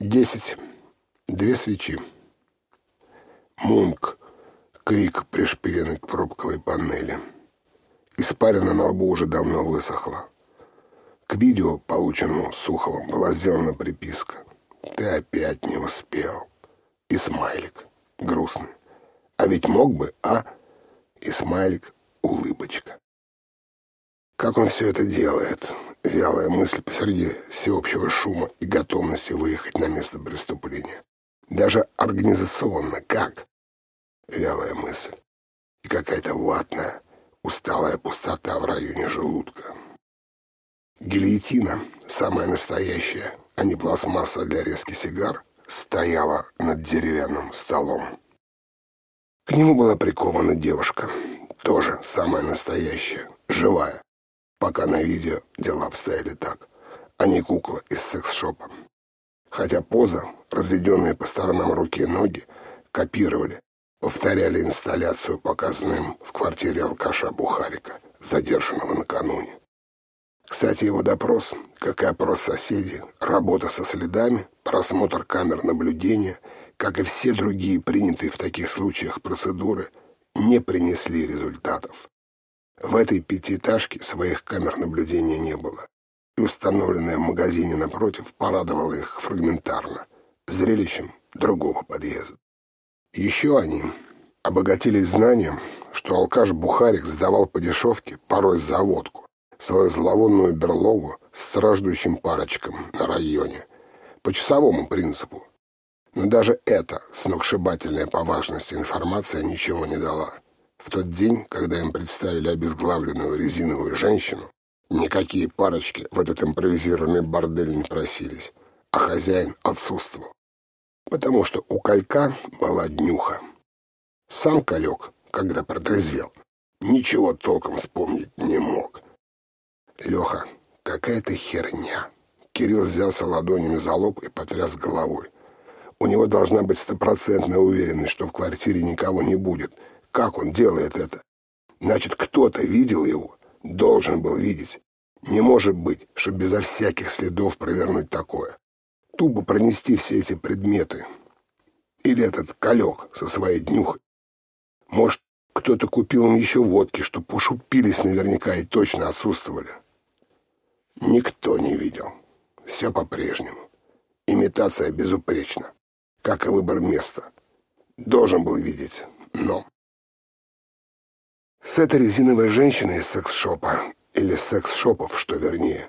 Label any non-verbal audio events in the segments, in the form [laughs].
Десять. Две свечи. Мунк. Крик, пришпиленный к пробковой панели. Испарина на лбу уже давно высохла. К видео, полученному Суховым, была сделана приписка. «Ты опять не успел». И смайлик. Грустный. «А ведь мог бы, а?» И смайлик. Улыбочка. Как он все это делает? Вялая мысль посреди всеобщего шума и готовности выехать на место преступления. Даже организационно как? Вялая мысль. И какая-то ватная, усталая пустота в районе желудка. Гильотина, самая настоящая, а не пластмасса для резки сигар, стояла над деревянным столом. К нему была прикована девушка, тоже самая настоящая, живая, пока на видео дела обстояли так, а не кукла из секс-шопа. Хотя поза, разведенные по сторонам руки и ноги, копировали, повторяли инсталляцию, показанную им в квартире алкаша Бухарика, задержанного накануне. Кстати, его допрос, как и опрос соседей, работа со следами, просмотр камер наблюдения, как и все другие принятые в таких случаях процедуры, не принесли результатов. В этой пятиэтажке своих камер наблюдения не было, и установленная в магазине напротив порадовала их фрагментарно, зрелищем другого подъезда. Еще они обогатились знанием, что алкаш Бухарик сдавал по дешевке, порой за водку, свою зловонную берлогу страждущим парочкам на районе, по часовому принципу. Но даже эта сногсшибательная по важности информация ничего не дала. В тот день, когда им представили обезглавленную резиновую женщину, никакие парочки в этот импровизированный бордель не просились, а хозяин отсутствовал. Потому что у колька была днюха. Сам колек, когда протрезвел, ничего толком вспомнить не мог. Леха, какая-то херня. Кирилл взялся ладонями за лоб и потряс головой. У него должна быть стопроцентная уверенность, что в квартире никого не будет — как он делает это? Значит, кто-то видел его, должен был видеть. Не может быть, что безо всяких следов провернуть такое. Тупо пронести все эти предметы. Или этот колек со своей днюхой. Может, кто-то купил им еще водки, что пошупились наверняка и точно отсутствовали. Никто не видел. Все по-прежнему. Имитация безупречна, как и выбор места. Должен был видеть, но... С этой резиновой женщиной из секс-шопа, или секс-шопов, что вернее,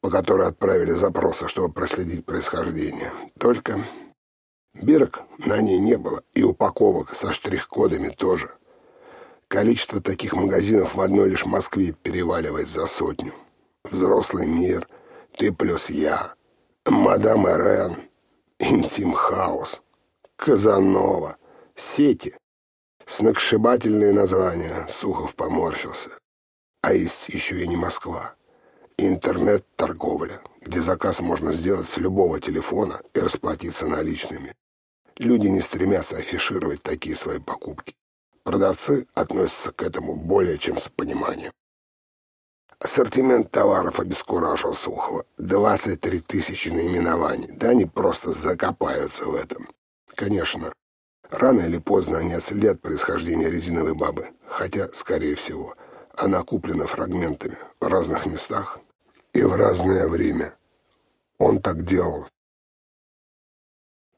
по которой отправили запросы, чтобы проследить происхождение. Только бирок на ней не было, и упаковок со штрих-кодами тоже. Количество таких магазинов в одной лишь Москве переваливает за сотню. Взрослый мир, ты плюс я, мадам Эрен, интим хаус, Казанова, сети, Сногсшибательные названия, Сухов поморщился. А есть еще и не Москва. Интернет-торговля, где заказ можно сделать с любого телефона и расплатиться наличными. Люди не стремятся афишировать такие свои покупки. Продавцы относятся к этому более чем с пониманием. Ассортимент товаров обескуражил Сухова. 23 тысячи наименований. Да они просто закопаются в этом. Конечно, Рано или поздно они отследят происхождение резиновой бабы, хотя, скорее всего, она куплена фрагментами в разных местах и в разное время. Он так делал.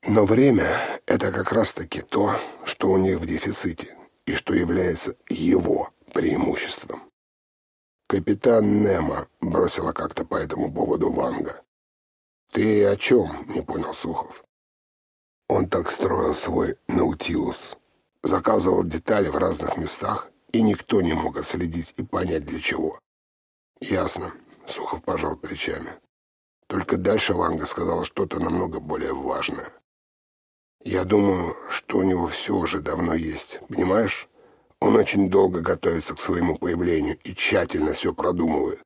Но время — это как раз-таки то, что у них в дефиците и что является его преимуществом. Капитан Немо бросила как-то по этому поводу Ванга. «Ты о чем?» — не понял Сухов. Он так строил свой «Наутилус». Заказывал детали в разных местах, и никто не мог отследить и понять для чего. «Ясно», — Сухов пожал плечами. Только дальше Ванга сказала что-то намного более важное. «Я думаю, что у него все уже давно есть, понимаешь? Он очень долго готовится к своему появлению и тщательно все продумывает.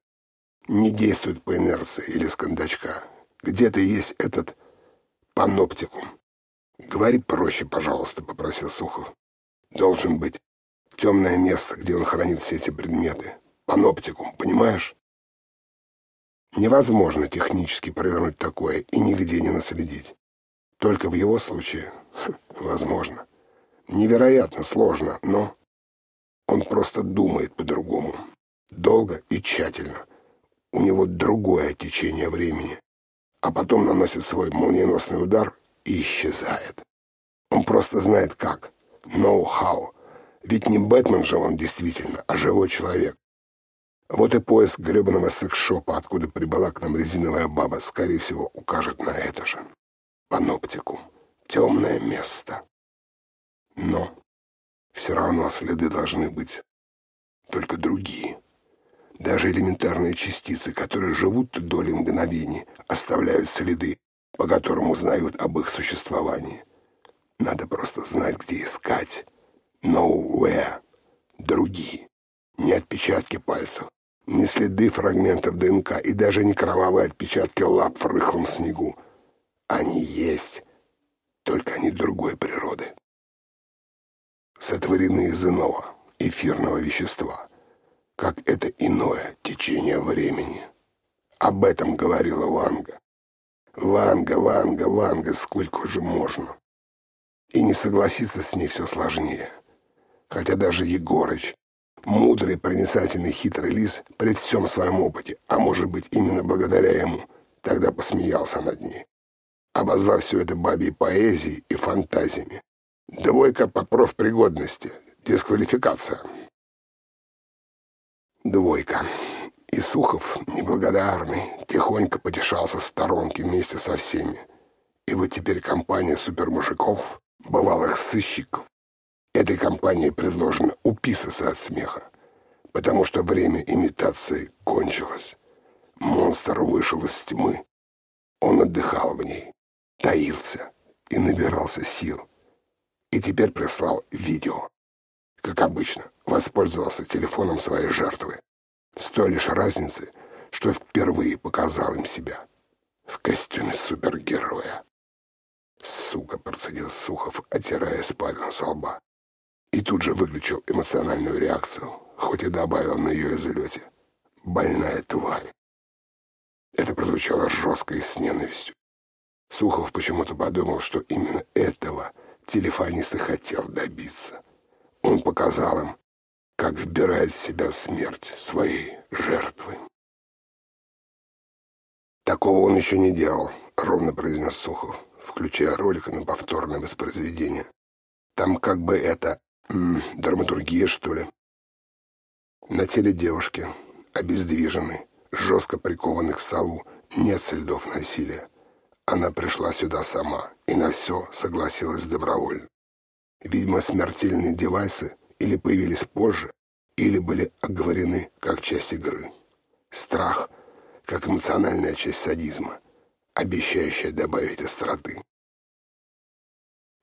Не действует по инерции или с кондачка. Где-то есть этот паноптикум. «Говори проще, пожалуйста», — попросил Сухов. «Должен быть темное место, где он хранит все эти предметы. Паноптикум, понимаешь?» Невозможно технически провернуть такое и нигде не наследить. Только в его случае, [laughs] возможно, невероятно сложно, но он просто думает по-другому, долго и тщательно. У него другое течение времени, а потом наносит свой молниеносный удар и исчезает. Он просто знает как. Ноу-хау. Ведь не Бэтмен же он действительно, а живой человек. Вот и поиск гребаного секс-шопа, откуда прибыла к нам резиновая баба, скорее всего, укажет на это же. Паноптикум. Темное место. Но все равно следы должны быть. Только другие. Даже элементарные частицы, которые живут доли мгновений, оставляют следы, по которым узнают об их существовании. Надо просто знать, где искать. Nowhere. Другие. Не отпечатки пальцев, не следы фрагментов ДНК и даже не кровавые отпечатки лап в рыхлом снегу. Они есть, только они другой природы. Сотворены из иного, эфирного вещества, как это иное течение времени. Об этом говорила Ванга. Ванга, Ванга, Ванга, сколько же можно? И не согласиться с ней все сложнее. Хотя даже Егорыч, мудрый, проницательный, хитрый лис, при всем своем опыте, а может быть именно благодаря ему, тогда посмеялся над ней, обозвав все это бабьей поэзией и фантазиями. Двойка по профпригодности, дисквалификация. Двойка. И Сухов, неблагодарный, тихонько потешался в сторонке вместе со всеми. И вот теперь компания супермужиков, бывалых сыщиков, этой компании предложено уписаться от смеха, потому что время имитации кончилось. Монстр вышел из тьмы. Он отдыхал в ней, таился и набирался сил. И теперь прислал видео. Как обычно, воспользовался телефоном своей жертвы. С той лишь разницей, что впервые показал им себя в костюме супергероя. Сука, процедил Сухов, отирая испарину со лба. И тут же выключил эмоциональную реакцию, хоть и добавил на ее излете. Больная тварь. Это прозвучало жестко и с ненавистью. Сухов почему-то подумал, что именно этого телефонист и хотел добиться. Он показал им, как вбирает в себя смерть своей жертвы. «Такого он еще не делал», — ровно произнес Сухов, включая ролик на повторное воспроизведение. «Там как бы это... М -м, драматургия, что ли?» На теле девушки, обездвиженной, жестко прикованной к столу, нет следов насилия. Она пришла сюда сама и на все согласилась добровольно. Видимо, смертельные девайсы или появились позже, или были оговорены как часть игры. Страх, как эмоциональная часть садизма, обещающая добавить остроты.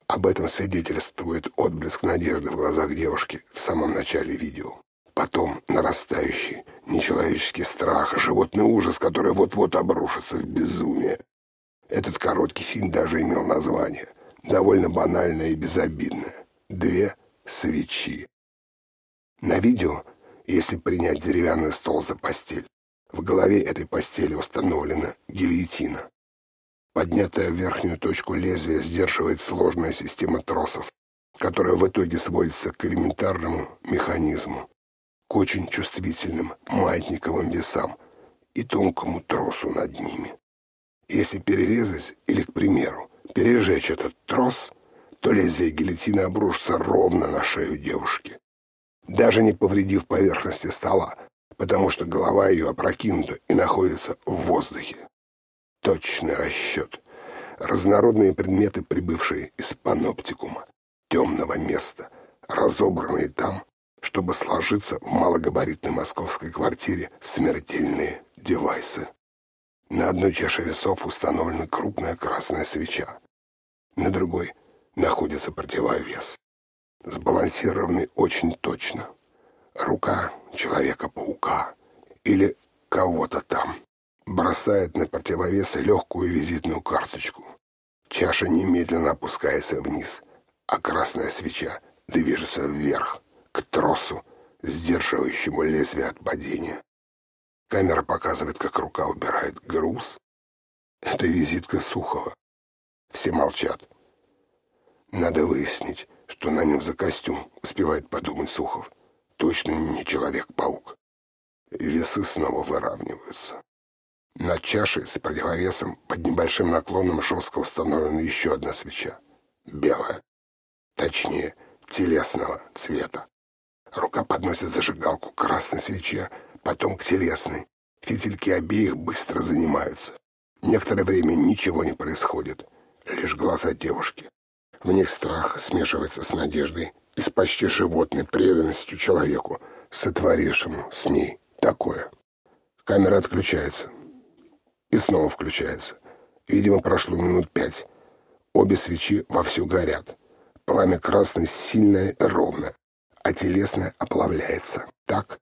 Об этом свидетельствует отблеск надежды в глазах девушки в самом начале видео. Потом нарастающий, нечеловеческий страх, животный ужас, который вот-вот обрушится в безумие. Этот короткий фильм даже имел название, довольно банальное и безобидное. «Две свечи. На видео, если принять деревянный стол за постель, в голове этой постели установлена гильотина. Поднятая в верхнюю точку лезвия сдерживает сложная система тросов, которая в итоге сводится к элементарному механизму, к очень чувствительным маятниковым весам и тонкому тросу над ними. Если перерезать или, к примеру, пережечь этот трос – то лезвие гильотины обрушится ровно на шею девушки, даже не повредив поверхности стола, потому что голова ее опрокинута и находится в воздухе. Точный расчет. Разнородные предметы, прибывшие из паноптикума, темного места, разобранные там, чтобы сложиться в малогабаритной московской квартире смертельные девайсы. На одной чаше весов установлена крупная красная свеча, на другой находится противовес, сбалансированный очень точно. Рука Человека-паука или кого-то там бросает на противовес легкую визитную карточку. Чаша немедленно опускается вниз, а красная свеча движется вверх, к тросу, сдерживающему лезвие от падения. Камера показывает, как рука убирает груз. Это визитка Сухова. Все молчат. Надо выяснить, что на нем за костюм, успевает подумать Сухов. Точно не Человек-паук. Весы снова выравниваются. На чаше с противовесом под небольшим наклоном жестко установлена еще одна свеча. Белая. Точнее, телесного цвета. Рука подносит зажигалку к красной свече, потом к телесной. Фитильки обеих быстро занимаются. Некоторое время ничего не происходит. Лишь глаза девушки. В них страх смешивается с надеждой и с почти животной преданностью человеку, сотворившему с ней такое. Камера отключается. И снова включается. Видимо, прошло минут пять. Обе свечи вовсю горят. Пламя красное сильное и ровное, а телесное оплавляется так,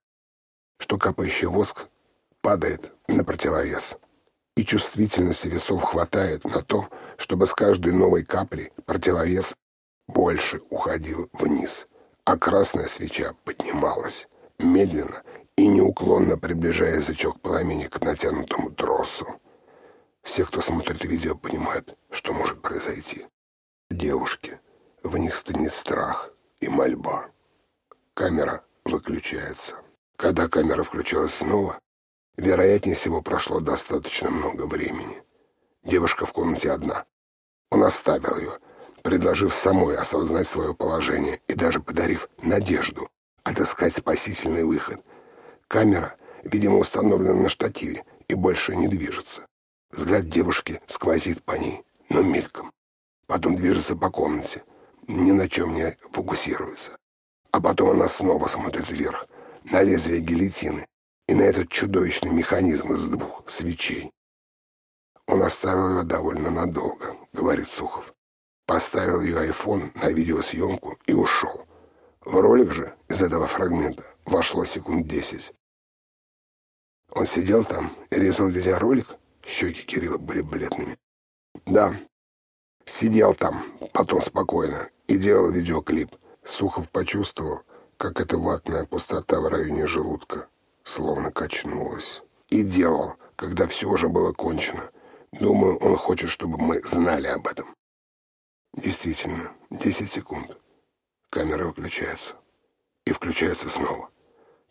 что капающий воск падает на противовес. И чувствительности весов хватает на то, чтобы с каждой новой капли противовес больше уходил вниз, а красная свеча поднималась, медленно и неуклонно приближая язычок пламени к натянутому тросу. Все, кто смотрит видео, понимают, что может произойти. Девушки, в них стынет страх и мольба. Камера выключается. Когда камера включилась снова, вероятнее всего прошло достаточно много времени. Девушка в комнате одна. Он оставил ее, предложив самой осознать свое положение и даже подарив надежду отыскать спасительный выход. Камера, видимо, установлена на штативе и больше не движется. Взгляд девушки сквозит по ней, но мельком. Потом движется по комнате, ни на чем не фокусируется. А потом она снова смотрит вверх, на лезвие гильотины и на этот чудовищный механизм из двух свечей. Он оставил ее довольно надолго, говорит Сухов. Поставил ее айфон на видеосъемку и ушел. В ролик же из этого фрагмента вошло секунд десять. Он сидел там и резал видеоролик? Щеки Кирилла были бледными. Да, сидел там, потом спокойно, и делал видеоклип. Сухов почувствовал, как эта ватная пустота в районе желудка словно качнулась. И делал, когда все уже было кончено. Думаю, он хочет, чтобы мы знали об этом. Действительно, 10 секунд. Камера выключается. И включается снова.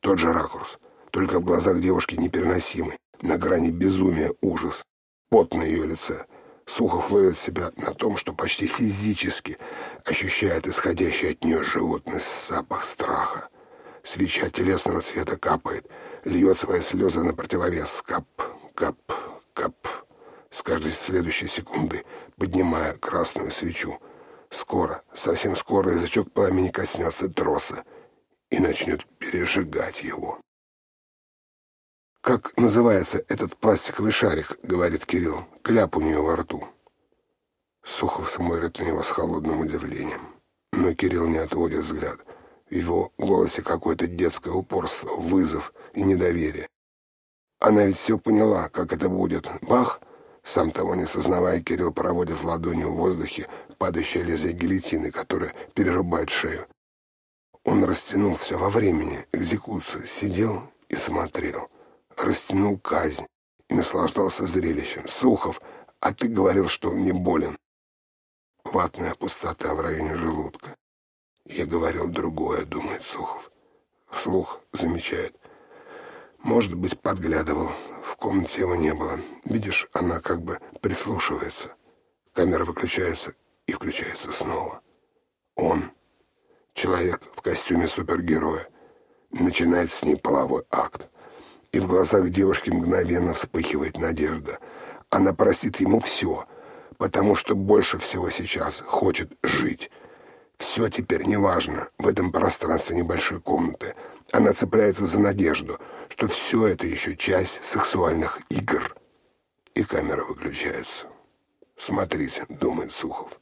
Тот же ракурс, только в глазах девушки непереносимый, на грани безумия ужас. Пот на ее лице. Сухов ловит себя на том, что почти физически ощущает исходящий от нее животный запах страха. Свеча телесного цвета капает, льет свои слезы на противовес. Кап, кап, кап с каждой следующей секунды поднимая красную свечу. Скоро, совсем скоро язычок пламени коснется троса и начнет пережигать его. «Как называется этот пластиковый шарик?» — говорит Кирилл. «Кляп у нее во рту». Сухов смотрит на него с холодным удивлением. Но Кирилл не отводит взгляд. В его голосе какое-то детское упорство, вызов и недоверие. Она ведь все поняла, как это будет. Бах! Сам того не сознавая, Кирилл проводит ладонью в воздухе падающее лезвие гильотины, которое перерубает шею. Он растянул все во времени, экзекуцию, сидел и смотрел. Растянул казнь и наслаждался зрелищем. Сухов, а ты говорил, что он не болен. Ватная пустота в районе желудка. Я говорил другое, думает Сухов. Вслух замечает. Может быть, подглядывал. В комнате его не было. Видишь, она как бы прислушивается. Камера выключается и включается снова. Он, человек в костюме супергероя, начинает с ней половой акт. И в глазах девушки мгновенно вспыхивает надежда. Она простит ему все, потому что больше всего сейчас хочет жить. Все теперь неважно в этом пространстве небольшой комнаты. Она цепляется за надежду — что все это еще часть сексуальных игр. И камера выключается. «Смотрите», — думает Сухов,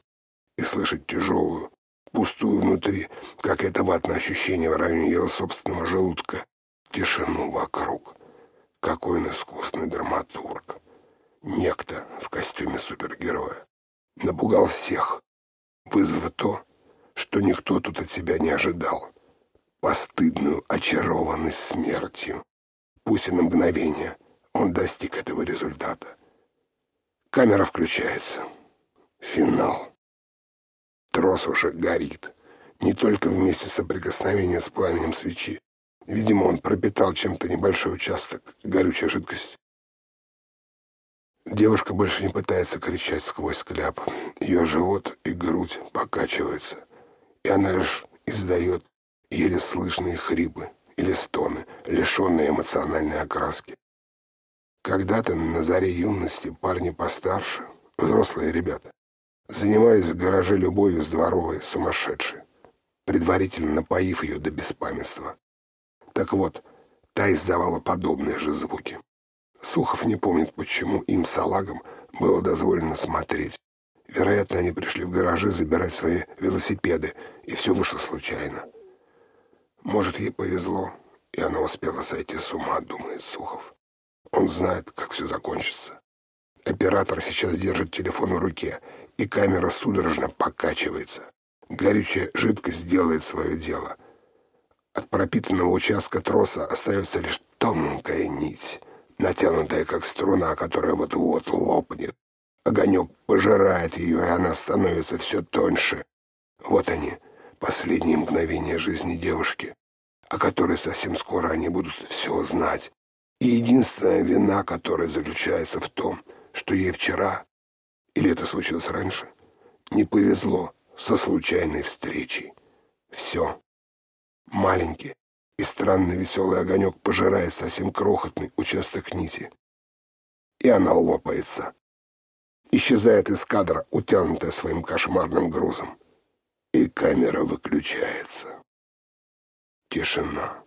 и слышит тяжелую, пустую внутри, как это ватное ощущение в районе его собственного желудка, тишину вокруг. Какой он искусный драматург. Некто в костюме супергероя. Напугал всех, вызвав то, что никто тут от себя не ожидал. Постыдную очарованность смертью. Пусть и на мгновение он достиг этого результата. Камера включается. Финал. Трос уже горит. Не только вместе соприкосновения с пламенем свечи. Видимо, он пропитал чем-то небольшой участок горючей жидкости. Девушка больше не пытается кричать сквозь кляп. Ее живот и грудь покачиваются, и она лишь издает еле слышные хрипы или стоны, лишенные эмоциональной окраски. Когда-то на заре юности парни постарше, взрослые ребята, занимались в гараже любовью с дворовой сумасшедшей, предварительно напоив ее до беспамятства. Так вот, та издавала подобные же звуки. Сухов не помнит, почему им, салагам, было дозволено смотреть. Вероятно, они пришли в гаражи забирать свои велосипеды, и все вышло случайно. Может, ей повезло, и она успела сойти с ума, думает Сухов. Он знает, как все закончится. Оператор сейчас держит телефон в руке, и камера судорожно покачивается. Горючая жидкость делает свое дело. От пропитанного участка троса остается лишь тонкая нить — натянутая как струна, которая вот-вот лопнет. Огонек пожирает ее, и она становится все тоньше. Вот они, последние мгновения жизни девушки, о которой совсем скоро они будут все знать. И единственная вина, которая заключается в том, что ей вчера, или это случилось раньше, не повезло со случайной встречей. Все. Маленький, и странный веселый огонек пожирает совсем крохотный участок нити. И она лопается. Исчезает из кадра, утянутая своим кошмарным грузом. И камера выключается. Тишина.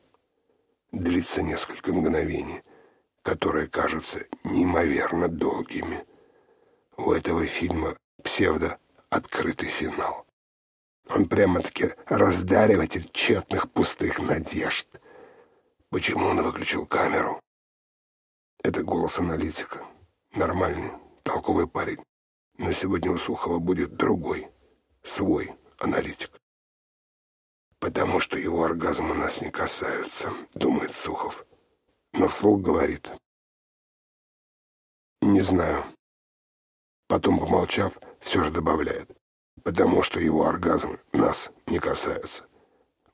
Длится несколько мгновений, которые кажутся неимоверно долгими. У этого фильма псевдо-открытый финал. Он прямо-таки раздариватель тщетных пустых надежд. Почему он выключил камеру? Это голос аналитика. Нормальный, толковый парень. Но сегодня у Сухова будет другой, свой аналитик. Потому что его оргазмы нас не касаются, думает Сухов. Но вслух говорит. Не знаю. Потом, помолчав, все же добавляет потому что его оргазмы нас не касаются.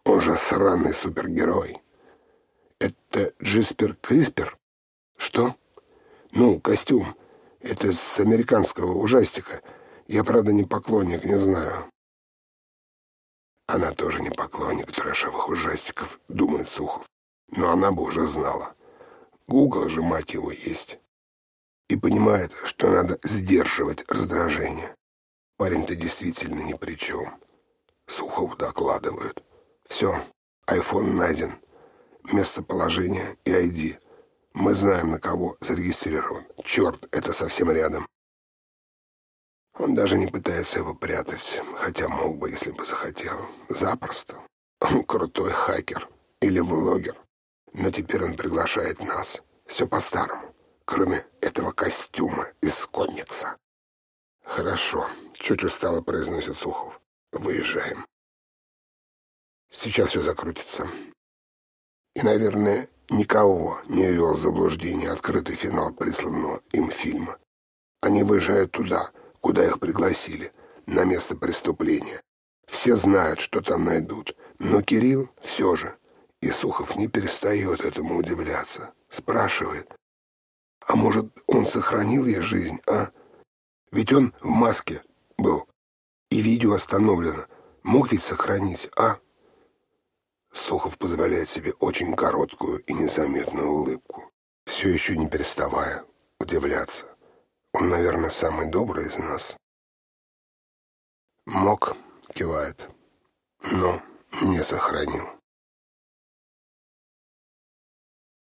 Он же сраный супергерой. Это Джиспер Криспер? Что? Ну, костюм. Это с американского ужастика. Я, правда, не поклонник, не знаю. Она тоже не поклонник трэшевых ужастиков, думает Сухов. Но она бы уже знала. Гугл же, мать его, есть. И понимает, что надо сдерживать раздражение. Парень-то действительно ни при чем. Сухов докладывают. Все, айфон найден. Местоположение и ID. Мы знаем, на кого зарегистрирован. Черт, это совсем рядом. Он даже не пытается его прятать, хотя мог бы, если бы захотел. Запросто. Он крутой хакер или влогер. Но теперь он приглашает нас. Все по-старому, кроме этого костюма из комикса. Хорошо. Чуть устало произносит Сухов. Выезжаем. Сейчас все закрутится. И, наверное, никого не ввел в заблуждение открытый финал присланного им фильма. Они выезжают туда, куда их пригласили, на место преступления. Все знают, что там найдут, но Кирилл все же, и Сухов не перестает этому удивляться, спрашивает, а может, он сохранил ей жизнь, а? Ведь он в маске, был. И видео остановлено. Мог ведь сохранить, а? Сухов позволяет себе очень короткую и незаметную улыбку, все еще не переставая удивляться. Он, наверное, самый добрый из нас. Мог, кивает, но не сохранил.